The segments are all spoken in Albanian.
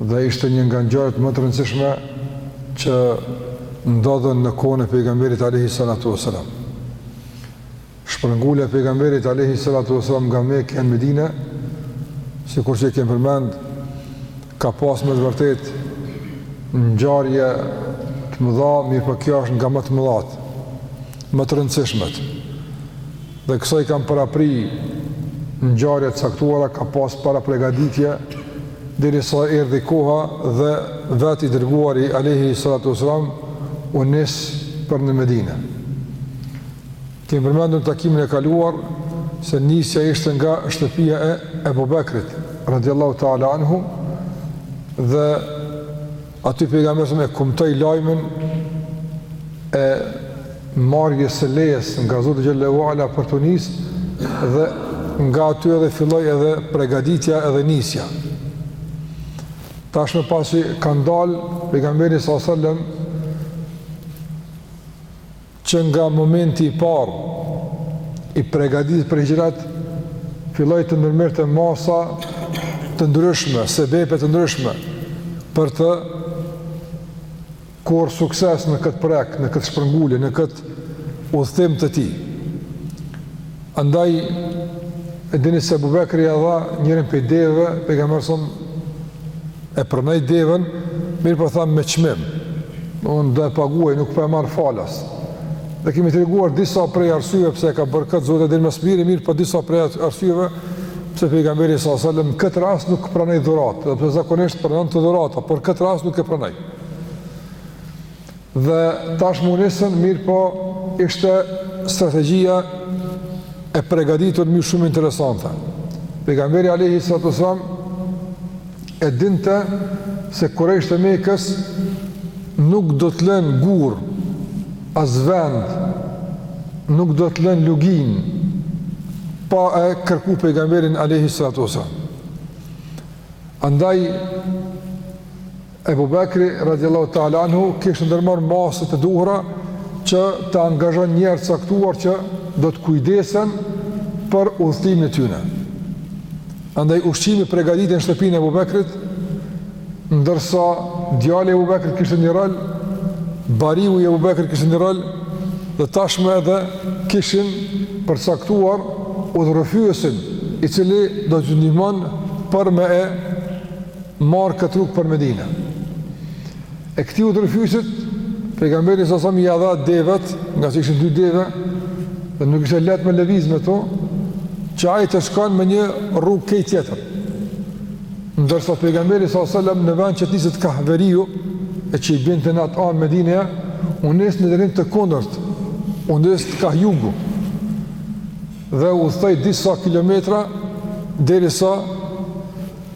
Dhe ishte një nga ngjarjet më të rëndësishme që ndodhën në kohën e pejgamberit alayhi salatu wasalam. Shpërngulja e pejgamberit alayhi salatu wasalam nga Mekka në Medinë, sikur që kemi përmend, ka pas me të vërtetë ngjarje të mëdha, mirëpo kjo është nga më të mëdhat, më të rëndësishmet. Dhe kësaj kanë parapri ngjarje të caktuara, ka pas parapregaditje derisa erdhi koha dhe vetë i dërguari alejhi salatu selam u nis për në Medinë. Kemi përmendur takimin e kaluar se nisja ishte nga shtëpia e Ebu Bekrit, radiallahu ta'ala anhu, dhe Aty pejgamberi sa e kumtoi lajmin e marrjes së lejes nga Zoti xhelle ue ala për t'u nis dhe nga aty edhe filloi edhe pregaditja edhe nisja. Tashmë pasi që ka dalë pejgamberi sa sallam Që nga momenti i parë i pregaditjes për hijrat, filloi të ndërmerrte masa të ndryshme, sebepe të ndryshme, për të korr sukses në këtë prek, në këtë shpërngulje, në këtë udhëtim të tij. Andaj, e dini se Abu Bekri ia dha njërën prej deveve, pejgamberi sa e pranoi deven, mirëpo tha me çmim. Unë do e paguaj, nuk po e marr falas. Dhe kemi treguar disa prej arsyeve pse e ka bërë këtë, Zoti e di më së miri, mirëpo disa prej arsyeve pse pejgamberi sa selam këtë rast nuk pranoi dhuratë, edhe pse zakonisht pranonte dhurata, por këtë rast nuk e pranoi. Dhe tashmë u nisën, mirëpo ishte strategjia e pregaditur mirë, shumë interesante. Pejgamberi alayhi salatu sallam e dinte se kurejshët e Mekës nuk do të lënë gur as vend nuk do të lënë luginë pa e kërku pejgamberin alayhi salatu sallam. Andaj Ebu Bekri radijallahu ta'ala anhu kishte ndërmarrë masat e duhura që të angazhon njerëz të caktuar që do të kujdesen për udhëtimin e tyne. Andaj ushqimi pregaditej në shtëpinë e Ebu Bekrit, ndërsa djali i Ebu Bekrit kishte një rol, bariu i Ebu Bekrit kishte një rol, dhe tashmë edhe kishin përcaktuar udhërrëfyesin i cili do t'ju ndihmon për me e marrë këtë rrugë për Medina. E këtij udhërrëfyesit, pejgamberi salam ia dha devet, nga që ishin dy deve, dhe nuk ishte lehtë me leviz me to, që ai të shkon me një rrugë krejt tjetër. Ndërsa pejgamberi sa salam në vend që të nisej kah veriu, e që i binte n'atë anë Medina, u nis në drejtim të kundërt, u nis te kah jugu, dhe udhëtoi disa kilometra, derisa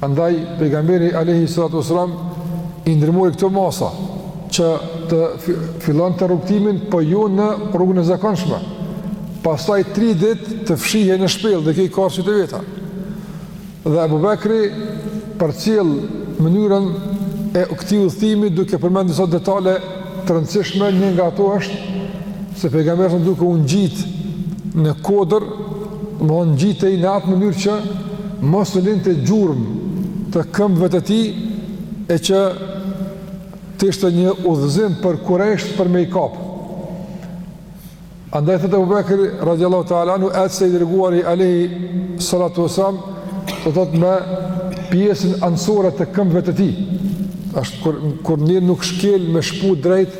Andaj pejgamberi alejhi salatu ve selam i ndërmori këto masa që të fillonte rrugëtimin po jo në rrugën e zakonshme. Pastaj 3 ditë të fshihej në shpellë dhe i ke karshi të veta. Dhe Ebu Bekri përcjell mënyrën e këtij udhëtimi duke përmendur disa detaje të rëndësishme, një nga ato është se pejgamberi duke u ngjit në kodër me u ngjitë, ngjitej në atë mënyrë që mos të linte gjurmë të këmbëve të tij e që të ishte një udhëzim për kurejshët për me i kapë. Andaj thotë Ebu Bekri, radiallahu ta'ala anhu, ecte i dërguari alejhi salatu ve selam, do të thotë me pjesën anësore të këmbëve të tij. Ashtu kur, kur njeri nuk shkel me shputë drejt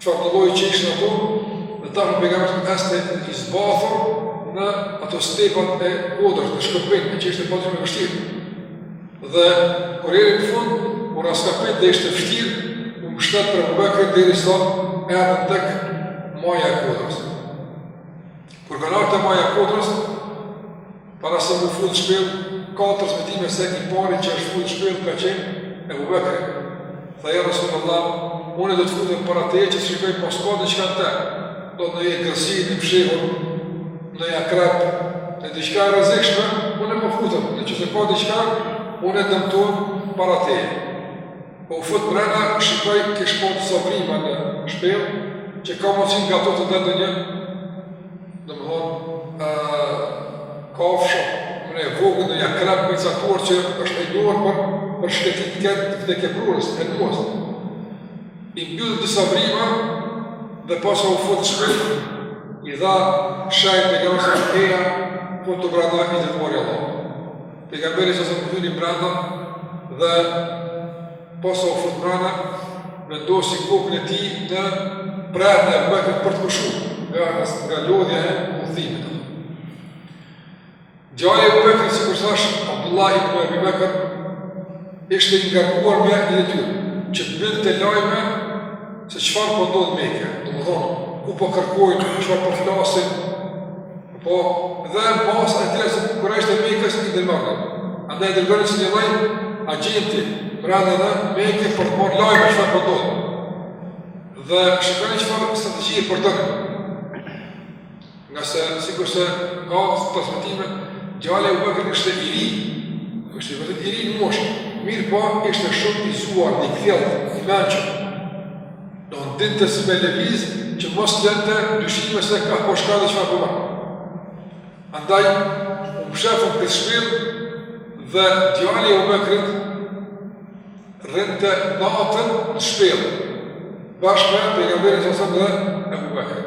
Çfarëdo lloji që ishin ato, dhe tani pejgamberi ecte i zbathur në ato stepat e kodrës, në shkëmbin, që ishte po të shumë vështirë. Dhe, kur arriti në fund, u raskapit dhe ishte vështirë, u mbështet për Ebu Bekrin derisa arrijnë tek maja e kodrës. Kur kanë arrit te maja e kodrës, Para se me u fut n'shpellë, ka transmetime se i pari që është fut n'shpellë ka qenë Ebu Bekri. Tha ja Rasul Allah, unë do të futem para teje që të shikoj mos ka diçka aty, ndonjë egërsi e fshehur, ndonjë akrep, diçka e rrezikshme, unë po futem, në qoftë se ka diçka, unë dëmtohem para teje. Po u fut brena, shikoi, kishte po disa vrima në shpellë, që ka mundësi nga ato të del ndonjë Domethënë, kafshë e vogël, ndonjë akrep i caktuar që është e njohur për, për shketit të ketë të vdekjeprurës, e nuës. I mbylli disa vrima dhe pastaj u fut shpejt, i dha shenjë pejgamberit se s'ka gjë, futu branda, i dërguar i Allahut. Pejgamberi a.s. hyni branda dhe Pasi u fut brenda, vendosi kokën e tij në prehrin e Ebu Bekrit për të pushuar nga lodhja e udhëtimit. Djali i Ebu Bekrit, sikur thash, Abdullah ibn Abi Bekr, ishte i ngarkuar me një detyrë, që të binte lajme se çfarë po ndodh n'Meke, domethënë, ku po kërkojnë, çfarë po flasin, Po, dhe masa të tjera që kurejshët e Mekës i ndërmerrnin. Andaj e dërgonte si një lloj agjenti, brenda në Mekë për të marrë lajme çfarë po ndodh. Dhe shikoni çfarë strategjie përdor. Ngase, sikurse ka transmetime, djali i Ebu Bekrit ishte i ri, është e vërtetë i ri në moshë, mirëpo, ishte shumë i zgjuar, i kthjellët, i mençëm. Do dinte si me lëviz që mos lente dyshime se ka po shkon dhe çka po ban. Po Andaj, u mshefën në këtë shpellë dhe djali i Ebu Bekrit rrinte natën në shpellë. Bashkë me pejgamberin alejhi selam dhe Ebu Bekrin.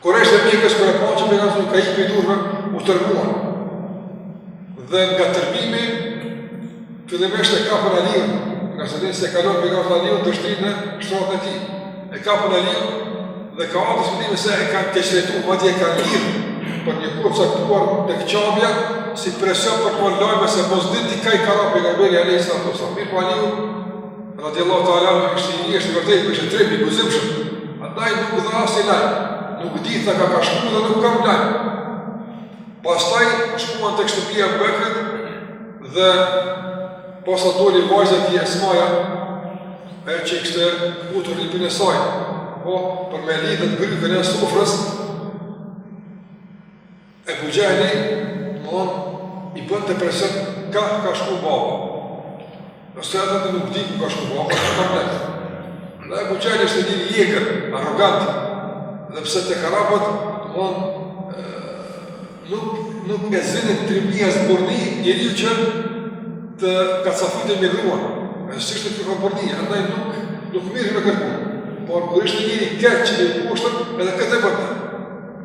Kurejshët e Mekës kur e panë që pejgamberi alejhi selam u ka ik prej duarve u tërbuan. Dhe nga tërbimi, fillimisht e kapën Aliun, ngase dimë se e ka lënë pejgamberi alejhi selam Aliun të shtrirë në shtratin e tij. E kapën Aliun dhe ka transmetime se e kanë keqtrajtu, madje e kanë lidhë për një kohë të caktuar tek Qabja si presion për të marrë lajme se mos dinte ka ka ikur pejgamberi alejhi salatu selam, mirëpo Aliu, Radiallahu ta'ala anhu ishte i ri, është e vërtetë, po ishte trim i guximshëm. Andaj nuk dha asnjë lajm, nuk di tha ka ka shku dhe nuk kam lajm. Pastaj shkuan tek shtëpia e Ebu Bekrit dhe posa doli vajza e tij Esmaja, e që e kishte këputur rripin e saj, po për me lidh atë grykën e sofrës, Ebu Xhehli, domethënë, i bënte presion ka ka shku baba. Esmaja tha nuk di ku ka shku baba, nuk ka blet. Dhe Ebu Xhehli ishte njeri i egër, arrogant. Edhe pse tek arabët, domethënë, nuk nuk e zinin trimni as burrni, njeriu që të kacafytet me gruan. E s'ishte kjo burrni, andaj nuk, nuk merrej me gru. Por, kur ishte njeri i keq dhe i poshtër, edhe këtë e bënte.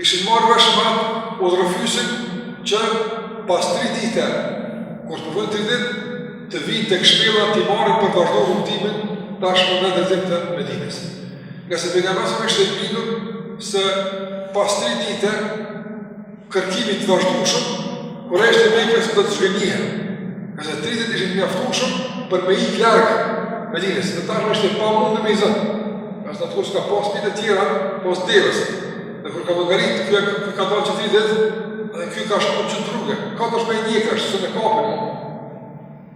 Ishin marrë vesh me udhërrëfysin që pas tri dite, kur të përfundojnë tri ditë, të vijnë tek shpella t'i marrin për të vazhduar rrugëtimin tashmë në drejtim të Medinës. Ngase pejgamberi alejhi selam ishte i bindur se pas tri dite kërkimit të vazhdueshëm Kurejshët e Mekës do të zhgënjeheshin. Ngase tri ditë ishin të mjaftueshme për me ik larg Medinës. Dhe tashmë ishte e pamundur me i zanë. Se atë kohë s'ka pas mjete të tjera, pos devës. Dhe kur ka llogarit, kjo ka ka dalë qe tri ditë dhe kjo ka shkuar që rrugë. Katër shpejt djekash, se në kapën.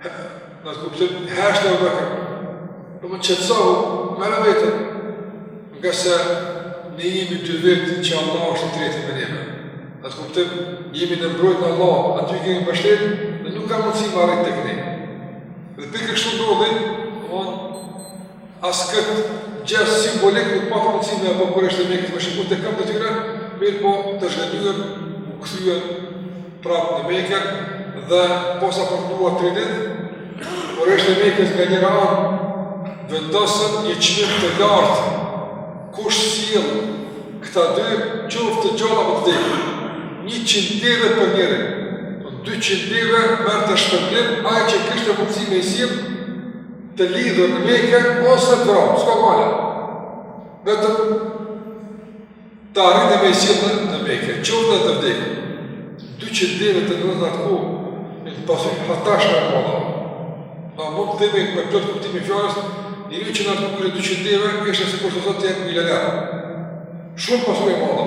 Në atë kuptim, hesht o Ebu Bekër. Domethënë qetësohu, merre veten, ngase ne jemi dy vetë që Allahu është i treti me neve. Në atë kuptim, jemi nën mbrojtjen e Allahut, aty kemi mbështetje, dhe nuk ka mundësi me arrit tek ne. Dhe pikë kështu ndodhi, As këtë gjest simbolik nuk patën mundësi me e pa kurejshët e Mekës me shiku te këmbët e tyre, mirëpo të zhgënjyer u kthyen prapë në Mekë dhe posa përpua të rritit, kurejshët e Mekës nga njëra anë vendosën një çmim të lartë kush i sjell këta dy qoftë të gjallë apo të vdekur. Njëqind deve për njërin, po dyqind deve merrte shpërblim, ai që kishte mundësi me i Të lidhur në Mekë ose të vramë, s'ka male. Vetëm të arrijë me i sjellë në Mekë, gjallë a të vdekur. 200 deve në atë kohë është pasuri hatashëm e madhe. A mund të themi me plot kuptimin e fjalës, njeriu që në atë kohë ka 200 deve, është, se është, do të thotë të jetë milioner. Shumë pasuri e madhe.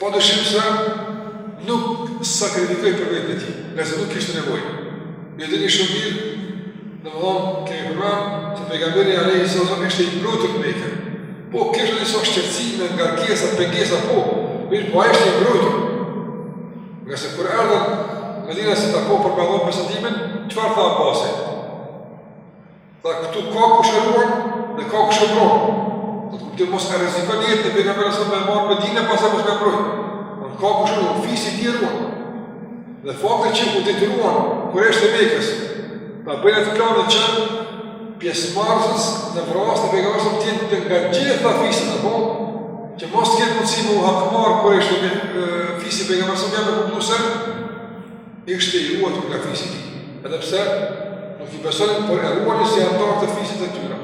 Padyshim se nuk sakrifikoi për veten e tij, ngase nuk kishte nevojë. E dini shumë mirë, domethënë, kemi përmend se pejgamberi alejhi selam ishte i mbrojtur në Mekë. Po, kishte disa shqetësime, ngarkesa, pengesa, po, mirëpo ai ishte i mbrojtur. Ngase kur erdhën medinasit për me dhonë besatimin, çfarë tha Abbasi? Tha këtu ka kush e ruan dhe ka kush e mbron. Në kuptim mos e rrezikoni jetën e pejgamberit alejhi selam me marrë në Medine pastaj mos me mbrojt. Atë ka kush e ruan, fisi i tij e ruan. Dhe fakti që u detyruan kurejshët e Mekës ta bëjnë atë planin që pjesëmarrës në vrasjen e pejgamberit alejhi selam të jenë nga gjitha fiset, dhe po, që mos të ketë mundësi me u hakmarrë kurejshët me fisin e pejgamberit alejhi selam jep me kuptu se, Ishte i ruajtur nga fisi i tij, edhe pse nuk i besonin, por e ruanin si anëtar të fisit të tyre.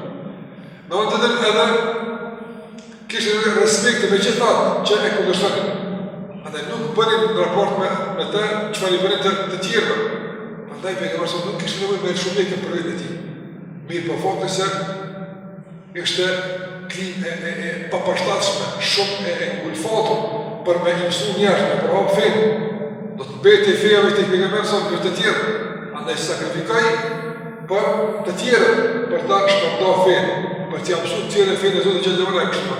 Në anën tjetër edhe kishte respekt me gjithë atë që e kundërshtonin. Andaj nuk bënin në raport me, me te çfarë u bënin të, të tjerëve. Andaj pejgamberi alejhi selam nuk kishte nevojë me e shumë e këtë për veten e tij. Mirëpo fakti se Ishte klimë e e e papërshtatshme, shumë e e ngulfatur për me i mësu njerëzit me përhap fenë. Do të mbetej feja veç tek pejgamberi alejhi selam jo të tjerë. Andaj sakrifikoi për të tjerët, për ta shpërndar fenë, për t'ia mësuar të tjerëve fenë e Zotit xhelle ve ala kështu.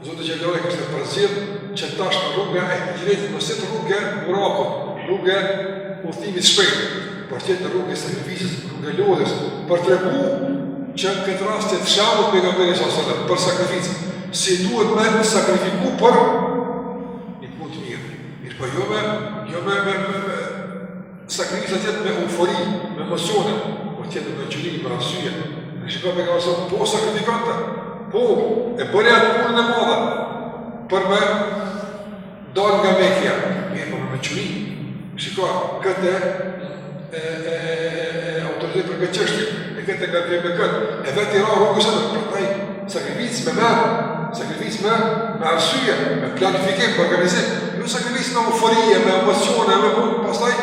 Zoti xhelle ve ala kishte përzgjedhë që tash rruga e hixhretit mos të jetë rrugë e Burakut, rrugë e udhëtimit të shpejtë, por të jetë rrugë e sakrificës, rrugë e lodhjes, për të tregu që në këtë rast të jetë shembull pejgamberi alejhi selam, për sakrificë, si duhet me sakrifiku për një punë të mirë, mirëpo jo me, jo me, Sakrifica t'jetë me eufori, me emocione, po t'jetë me mençuri, me arsye. Në shikoj për kërësa, po sakrifikonte, po e bënte atë punën e madhe, për me dalë nga Mekja, mirëpo me mençuri. Në shikoj, këtë e, e, e, autoritet për këtë qështje, e këtë e nga të e këtë, e vetë i ra rrugës e të, për taj, Sakrificë me mend, sakrificë me, me arsye, me planifikim, me organizim, jo sakrificë me eufori, me emocione, me bukë, pastaj,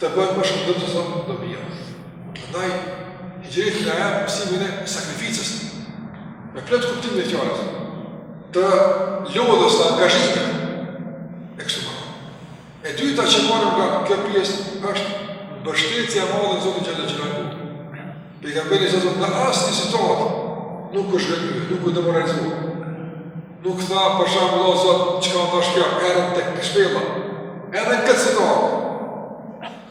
të bëhet më shumë dëm sesa dobia. Andaj, hixhreti na jep mësimin e sakrificës, me plot kuptimin e fjalës, të lodhjes, të angazhimit, e kështu me. E dyta që marrim nga kjo pjesë është mbështetja e madhe në Zotin xhele xhelaluhu. Pejgamberi sa thotë në asnjë situatë nuk u zhgënjy, nuk u demoralizua. Nuk tha për shembull o Zot, çka më tash kjo, erdhën tek shpella. Edhe n'këtë situatë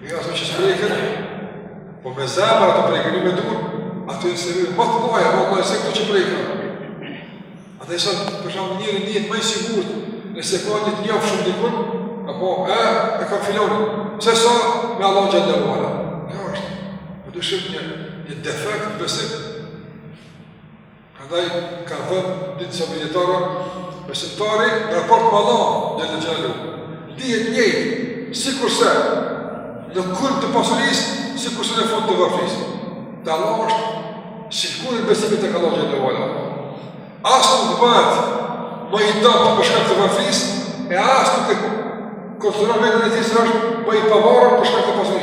Dhe nga ato që s'prejken, po me zemër ato prejken, jo me dur, ato janë sebebe, më të mdhaja, më mdhaja, se këto që prejken. A edhe sot, për shembull njeriu ndihet më i sigurt, nëse ka një të njofshëm dikun, apo, e, e kam filanin, sesa me Allahun xhele ve ala. Në është, pa dyshim një, një defekt, besim, Andaj kanë thënë disa dijetarë, besimtari në raport me Allahun xhele xhelaluhu, ndihet njëjtë, sikurse në kulm të pasurisë, sikurse në fund të varfisë. Dhe Allah është i sigurt në besimin tek Allahu xhele ve ala. As nuk bëhet më i dobët për shkak të varfisë, e as nuk e konsideron veten e tij se është më i pavarur për shkak të pasurisë.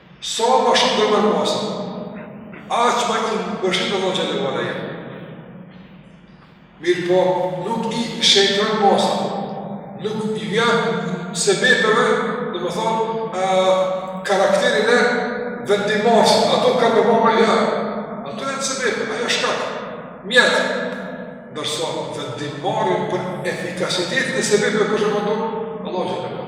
Sa ma shumë dhe mërë pasë, aqë ma i bëshitë Allah që dhe vada jenë. Mirë po, nuk i shenjërën pasë, nuk i vjenë se bepeve, dhe më thonë, karakterin e vendimasë, ato ka me vama i janë. Ato e të se bepeve, ajo shkatë, mjetë. Nërso, vendimarin për efikasitetin e se bepeve, kështë e më tonë, Allah që dhe vada jenë.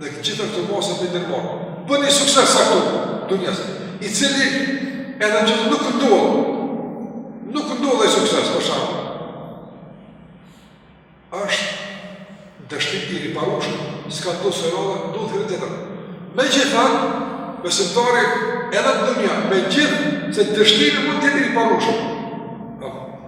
Dhe gjitha këto masa i ndërmerr. Për një sukses këtu, n'dunja. I cili edhe që nuk ndodh, nuk ndodh ai sukses, për shembull. Ashtë dështim i riparueshëm, s'ka të dosë e rada, do të kërët e tërë. Megjithatë, besimtari edhe n'dunja, megjithëse dështimi mund t'jetë i riparueshëm.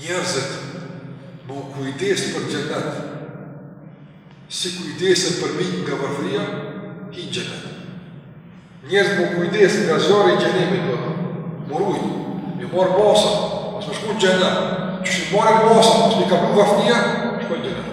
Njerëzit me u kujdesë për xhenet, si kujdesen për me ikë nga varfëria, hinë xhenet. Njerëzit me u kujdesë nga zjarri i xhehenemit, do të me u rujtë, me marrë masa, ose me shku në xhenet, qysh i marrë masa, mos me i kaplu varfëria, shkojnë xhenet.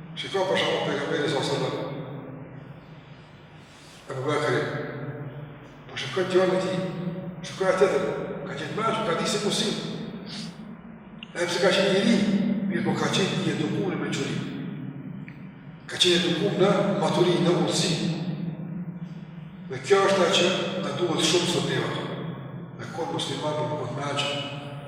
Shiko për shembull pejgamberin sa selam. Ebu Bekri. Po shikoj ti onë ti. Shikoj atë të. Ka qenë më shumë ka disi po si. Edhe pse ka qenë i ri, mirëpo ka qenë i edukuar në mençuri. Ka qenë edukuar në maturi, në urtësi. Dhe kjo është ajo që na duhet shumë sot ne. Në kohë musliman do të thotë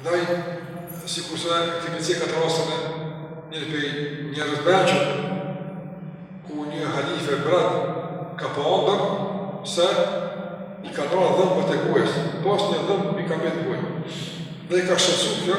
Ndaj, sikurse e kemi cekë atë rastin e njërit prej njerëzve të mençur, ku një halife mbret ka pa andërr, se i kanë ra dhëmët prej gojës, pos një dhëmë i ka mbetë gojë. Dhe e ka shqetsu kjo,